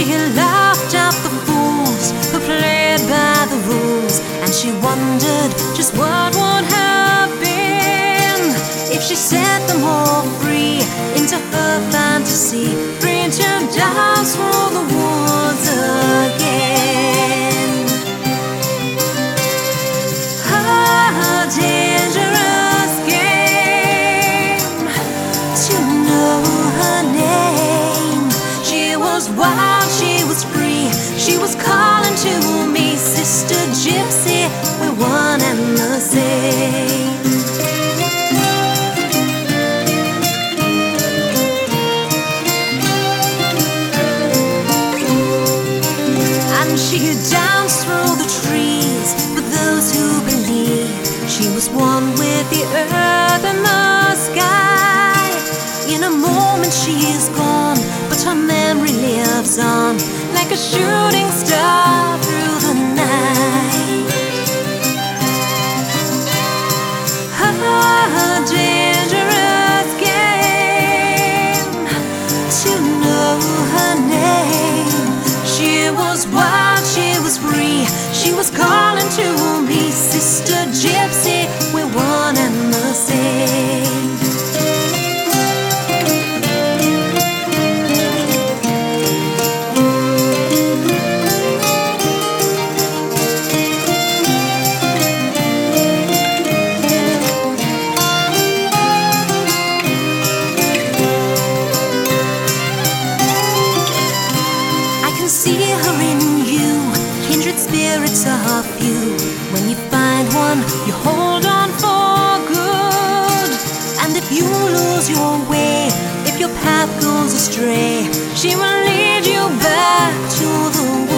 she laughed at the fools who played by the rules, and she wondered just what would have been if she set them all free into her fantasy, to dance through the woods again. A dangerous game to know her name. She was wild, She danced through the trees for those who believe she was one with the earth and the sky. In a moment she is gone, but her memory lives on like a shooting star she was calling spirits of you. When you find one, you hold on for good. And if you lose your way, if your path goes astray, she will lead you back to the.